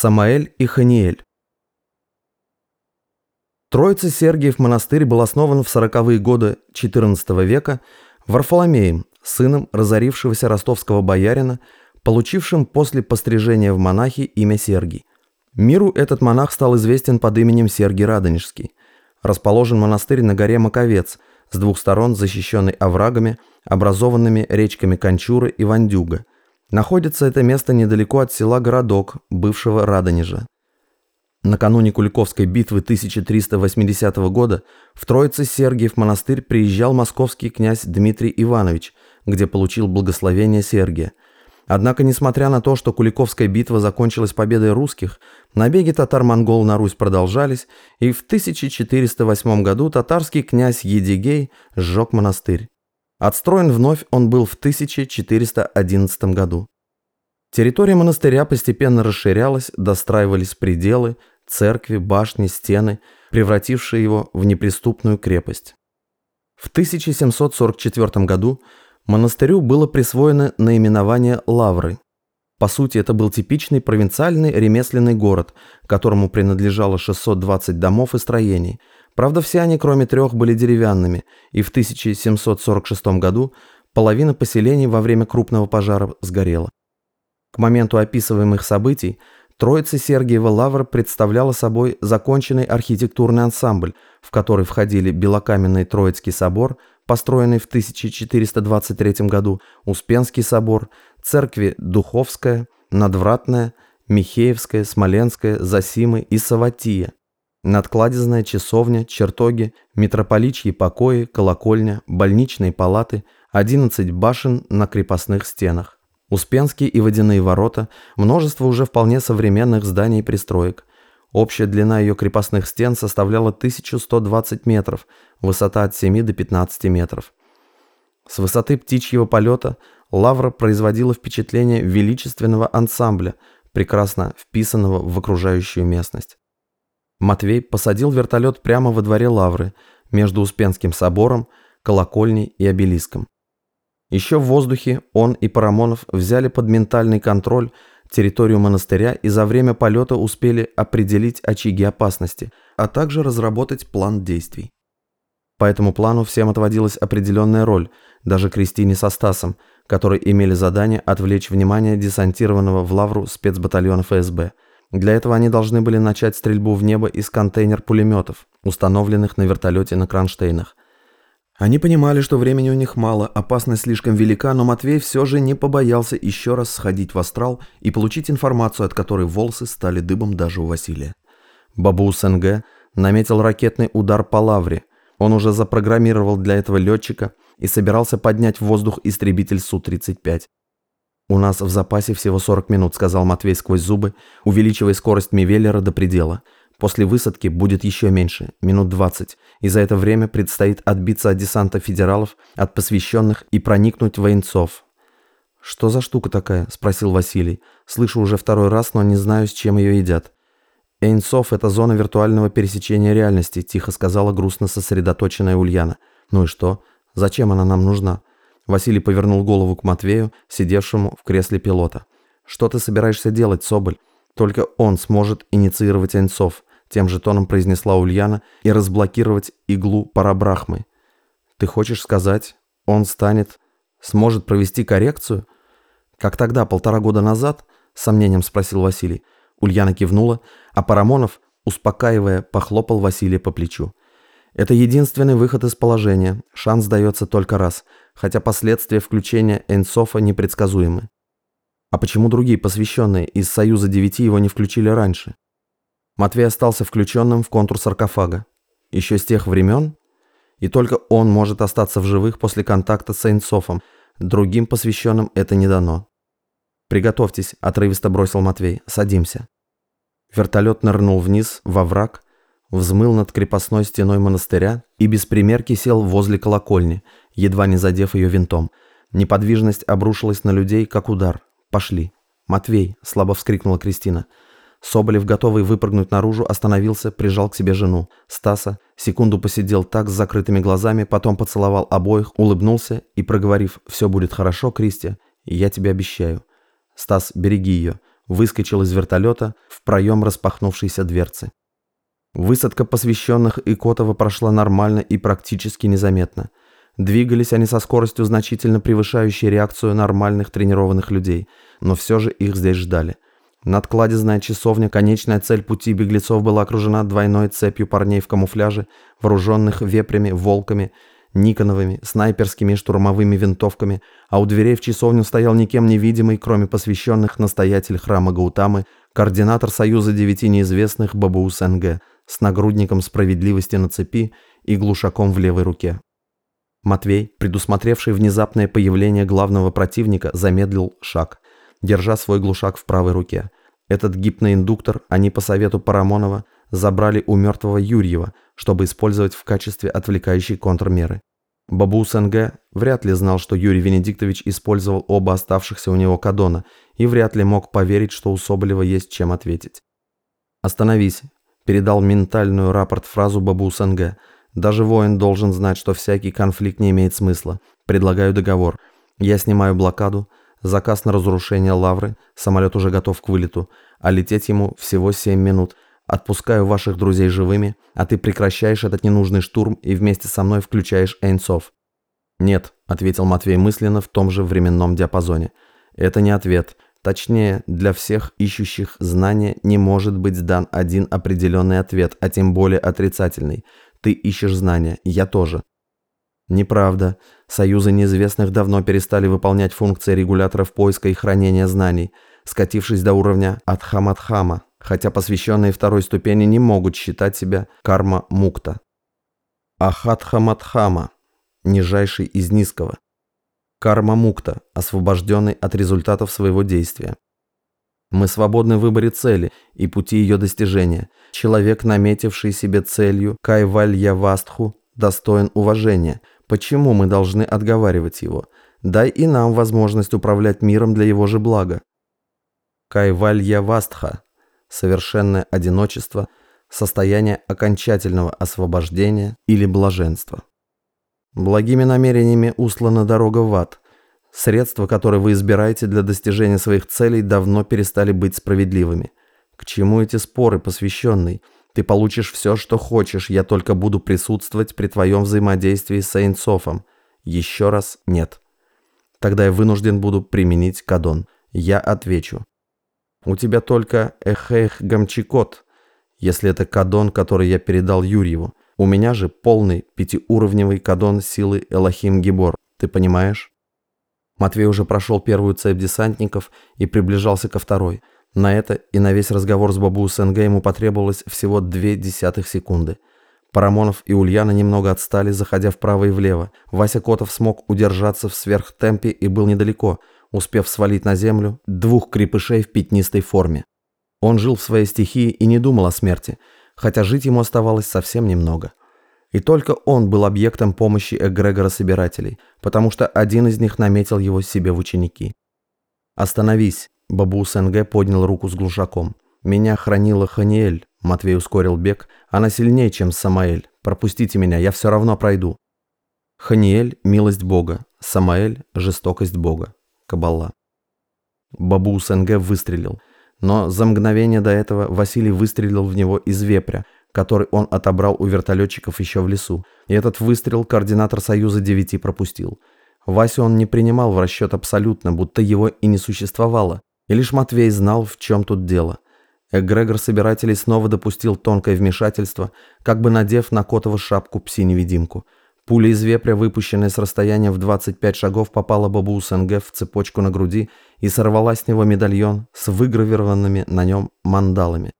Самаэль и Ханиэль. Троица Сергиев монастырь был основан в сороковые годы XIV века Варфоломеем, сыном разорившегося ростовского боярина, получившим после пострижения в монахи имя Сергий. Миру этот монах стал известен под именем Сергий Радонежский. Расположен монастырь на горе Маковец, с двух сторон защищенный оврагами, образованными речками Кончуры и Вандюга. Находится это место недалеко от села Городок, бывшего Радонежа. Накануне Куликовской битвы 1380 года в Троице-Сергиев монастырь приезжал московский князь Дмитрий Иванович, где получил благословение Сергия. Однако, несмотря на то, что Куликовская битва закончилась победой русских, набеги татар-монгол на Русь продолжались, и в 1408 году татарский князь Едигей сжег монастырь. Отстроен вновь он был в 1411 году. Территория монастыря постепенно расширялась, достраивались пределы, церкви, башни, стены, превратившие его в неприступную крепость. В 1744 году монастырю было присвоено наименование Лавры. По сути, это был типичный провинциальный ремесленный город, которому принадлежало 620 домов и строений. Правда, все они, кроме трех, были деревянными, и в 1746 году половина поселений во время крупного пожара сгорела. К моменту описываемых событий Троица Сергиева Лавра представляла собой законченный архитектурный ансамбль, в который входили Белокаменный Троицкий собор, построенный в 1423 году, Успенский собор, церкви Духовская, Надвратная, Михеевская, Смоленская, Засимы и Саватия, надкладезная часовня, чертоги, митрополичьи покои, колокольня, больничные палаты, 11 башен на крепостных стенах. Успенские и водяные ворота, множество уже вполне современных зданий и пристроек. Общая длина ее крепостных стен составляла 1120 метров, высота от 7 до 15 метров. С высоты птичьего полета Лавра производила впечатление величественного ансамбля, прекрасно вписанного в окружающую местность. Матвей посадил вертолет прямо во дворе Лавры, между Успенским собором, колокольней и обелиском. Еще в воздухе он и Парамонов взяли под ментальный контроль территорию монастыря и за время полета успели определить очаги опасности, а также разработать план действий. По этому плану всем отводилась определенная роль, даже Кристине со Стасом, которые имели задание отвлечь внимание десантированного в Лавру спецбатальона ФСБ. Для этого они должны были начать стрельбу в небо из контейнер-пулеметов, установленных на вертолете на кронштейнах. Они понимали, что времени у них мало, опасность слишком велика, но Матвей все же не побоялся еще раз сходить в астрал и получить информацию, от которой волосы стали дыбом даже у Василия. Бабу СНГ наметил ракетный удар по лавре. Он уже запрограммировал для этого летчика и собирался поднять в воздух истребитель Су-35. «У нас в запасе всего 40 минут», — сказал Матвей сквозь зубы, увеличивая скорость Мивеллера до предела. После высадки будет еще меньше, минут 20, и за это время предстоит отбиться от десанта федералов, от посвященных и проникнуть в военцов. «Что за штука такая?» – спросил Василий. «Слышу уже второй раз, но не знаю, с чем ее едят». «Эйнсов – это зона виртуального пересечения реальности», – тихо сказала грустно сосредоточенная Ульяна. «Ну и что? Зачем она нам нужна?» Василий повернул голову к Матвею, сидевшему в кресле пилота. «Что ты собираешься делать, Соболь? Только он сможет инициировать Эйнсов тем же тоном произнесла Ульяна, и разблокировать иглу парабрахмы. Ты хочешь сказать, он станет, сможет провести коррекцию? Как тогда, полтора года назад? Сомнением спросил Василий. Ульяна кивнула, а Парамонов, успокаивая, похлопал Василия по плечу. Это единственный выход из положения, шанс дается только раз, хотя последствия включения Энсофа непредсказуемы. А почему другие посвященные из Союза Девяти его не включили раньше? Матвей остался включенным в контур саркофага. Еще с тех времен? И только он может остаться в живых после контакта с Эйнсофом. Другим посвященным это не дано. «Приготовьтесь», – отрывисто бросил Матвей. «Садимся». Вертолет нырнул вниз, во враг, взмыл над крепостной стеной монастыря и без примерки сел возле колокольни, едва не задев ее винтом. Неподвижность обрушилась на людей, как удар. «Пошли». «Матвей», – слабо вскрикнула Кристина, – Соболев, готовый выпрыгнуть наружу, остановился, прижал к себе жену. Стаса секунду посидел так с закрытыми глазами, потом поцеловал обоих, улыбнулся и, проговорив «все будет хорошо, Кристи, я тебе обещаю». «Стас, береги ее. выскочил из вертолета в проем распахнувшейся дверцы. Высадка посвященных Икотова прошла нормально и практически незаметно. Двигались они со скоростью, значительно превышающей реакцию нормальных тренированных людей, но все же их здесь ждали. Надкладезная часовня, конечная цель пути беглецов была окружена двойной цепью парней в камуфляже, вооруженных вепрями, волками, никоновыми, снайперскими штурмовыми винтовками, а у дверей в часовню стоял никем невидимый, кроме посвященных настоятель храма Гаутамы, координатор Союза девяти неизвестных Бабуус НГ с нагрудником справедливости на цепи и глушаком в левой руке. Матвей, предусмотревший внезапное появление главного противника, замедлил шаг, держа свой глушак в правой руке. Этот гипноиндуктор они по совету Парамонова забрали у мертвого Юрьева, чтобы использовать в качестве отвлекающей контрмеры. Бабу СНГ вряд ли знал, что Юрий Венедиктович использовал оба оставшихся у него кадона и вряд ли мог поверить, что у Соболева есть чем ответить. «Остановись», – передал ментальную рапорт-фразу Бабу СНГ – даже воин должен знать, что всякий конфликт не имеет смысла. Предлагаю договор. Я снимаю блокаду, заказ на разрушение лавры, самолет уже готов к вылету, а лететь ему всего 7 минут. Отпускаю ваших друзей живыми, а ты прекращаешь этот ненужный штурм и вместе со мной включаешь Эйнцов. «Нет», — ответил Матвей мысленно в том же временном диапазоне. «Это не ответ. Точнее, для всех ищущих знания не может быть дан один определенный ответ, а тем более отрицательный. Ты ищешь знания, я тоже. Неправда. Союзы неизвестных давно перестали выполнять функции регуляторов поиска и хранения знаний, скатившись до уровня Адхамадхама, хотя посвященные второй ступени не могут считать себя карма-мукта. Ахатхамадхама, нижайший из низкого. Карма-мукта, освобожденный от результатов своего действия. Мы свободны в выборе цели и пути ее достижения. Человек, наметивший себе целью Кайвалья-Вастху, достоин уважения. Почему мы должны отговаривать его? Дай и нам возможность управлять миром для его же блага. Кайвалья-Вастха – совершенное одиночество, состояние окончательного освобождения или блаженства. Благими намерениями услана дорога в ад – Средства, которые вы избираете для достижения своих целей, давно перестали быть справедливыми. К чему эти споры, посвященный? Ты получишь все, что хочешь, я только буду присутствовать при твоем взаимодействии с Эйнсофом. Еще раз нет. Тогда я вынужден буду применить кадон. Я отвечу. У тебя только эхех гамчикот, если это кадон, который я передал Юрьеву. У меня же полный пятиуровневый кадон силы Элохим Гибор. Ты понимаешь? Матвей уже прошел первую цепь десантников и приближался ко второй. На это и на весь разговор с Бабу СНГ ему потребовалось всего две десятых секунды. Парамонов и Ульяна немного отстали, заходя вправо и влево. Вася Котов смог удержаться в сверхтемпе и был недалеко, успев свалить на землю двух крепышей в пятнистой форме. Он жил в своей стихии и не думал о смерти, хотя жить ему оставалось совсем немного. И только он был объектом помощи эгрегора собирателей, потому что один из них наметил его себе в ученики. «Остановись!» – Бабу СНГ поднял руку с глушаком. «Меня хранила Ханиэль», – Матвей ускорил бег. «Она сильнее, чем Самаэль. Пропустите меня, я все равно пройду». Ханиэль – милость Бога, Самаэль – жестокость Бога. Кабалла. Бабу СНГ выстрелил. Но за мгновение до этого Василий выстрелил в него из вепря – который он отобрал у вертолетчиков еще в лесу. И этот выстрел координатор Союза 9 пропустил. Васю он не принимал в расчет абсолютно, будто его и не существовало. И лишь Матвей знал, в чем тут дело. Эгрегор собирателей снова допустил тонкое вмешательство, как бы надев на Котова шапку пси-невидимку. Пуля из вепря, выпущенная с расстояния в 25 шагов, попала Бабу СНГ в цепочку на груди и сорвала с него медальон с выгравированными на нем мандалами.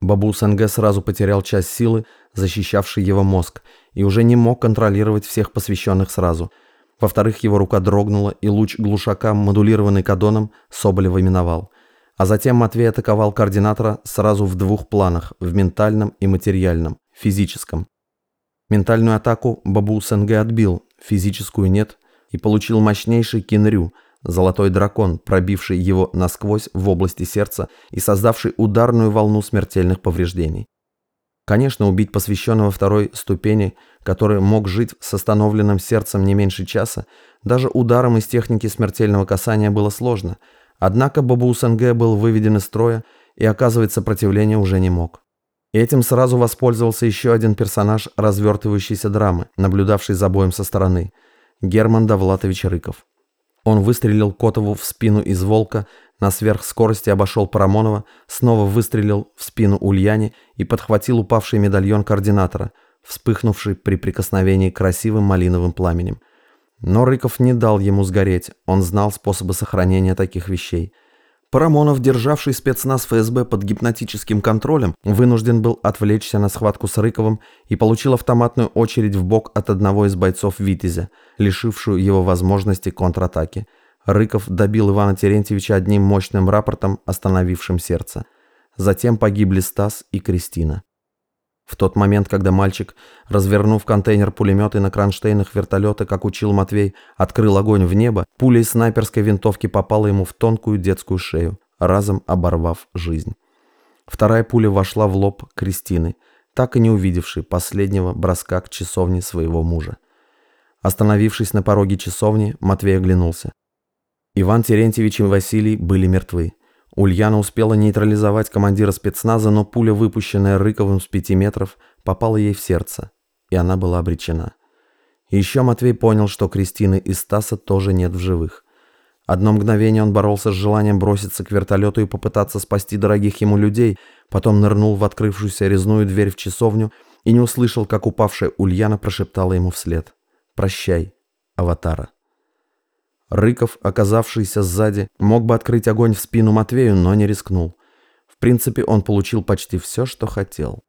Бабу СНГ сразу потерял часть силы, защищавшей его мозг, и уже не мог контролировать всех посвященных сразу. Во-вторых, его рука дрогнула, и луч глушака, модулированный кадоном, Соболева миновал. А затем Матвей атаковал координатора сразу в двух планах, в ментальном и материальном, физическом. Ментальную атаку Бабу СНГ отбил, физическую нет, и получил мощнейший кинрю – Золотой дракон, пробивший его насквозь в области сердца и создавший ударную волну смертельных повреждений. Конечно, убить посвященного второй ступени, который мог жить с остановленным сердцем не меньше часа, даже ударом из техники смертельного касания было сложно, Однако Бабус НГ был выведен из строя и оказывать сопротивление уже не мог. Этим сразу воспользовался еще один персонаж развертывающейся драмы, наблюдавший за боем со стороны – Герман Давлатович Рыков. Он выстрелил Котову в спину из «Волка», на сверхскорости обошел Парамонова, снова выстрелил в спину Ульяне и подхватил упавший медальон координатора, вспыхнувший при прикосновении красивым малиновым пламенем. Но Рыков не дал ему сгореть, он знал способы сохранения таких вещей – Парамонов, державший спецназ ФСБ под гипнотическим контролем, вынужден был отвлечься на схватку с Рыковым и получил автоматную очередь в бок от одного из бойцов «Витязя», лишившую его возможности контратаки. Рыков добил Ивана Терентьевича одним мощным рапортом, остановившим сердце. Затем погибли Стас и Кристина. В тот момент, когда мальчик, развернув контейнер пулемета на кронштейнах вертолета, как учил Матвей, открыл огонь в небо, пуля из снайперской винтовки попала ему в тонкую детскую шею, разом оборвав жизнь. Вторая пуля вошла в лоб Кристины, так и не увидевшей последнего броска к часовне своего мужа. Остановившись на пороге часовни, Матвей оглянулся. Иван Терентьевич и Василий были мертвы. Ульяна успела нейтрализовать командира спецназа, но пуля, выпущенная Рыковым с пяти метров, попала ей в сердце, и она была обречена. Еще Матвей понял, что Кристины и Стаса тоже нет в живых. Одно мгновение он боролся с желанием броситься к вертолету и попытаться спасти дорогих ему людей, потом нырнул в открывшуюся резную дверь в часовню и не услышал, как упавшая Ульяна прошептала ему вслед «Прощай, аватара». Рыков, оказавшийся сзади, мог бы открыть огонь в спину Матвею, но не рискнул. В принципе, он получил почти все, что хотел.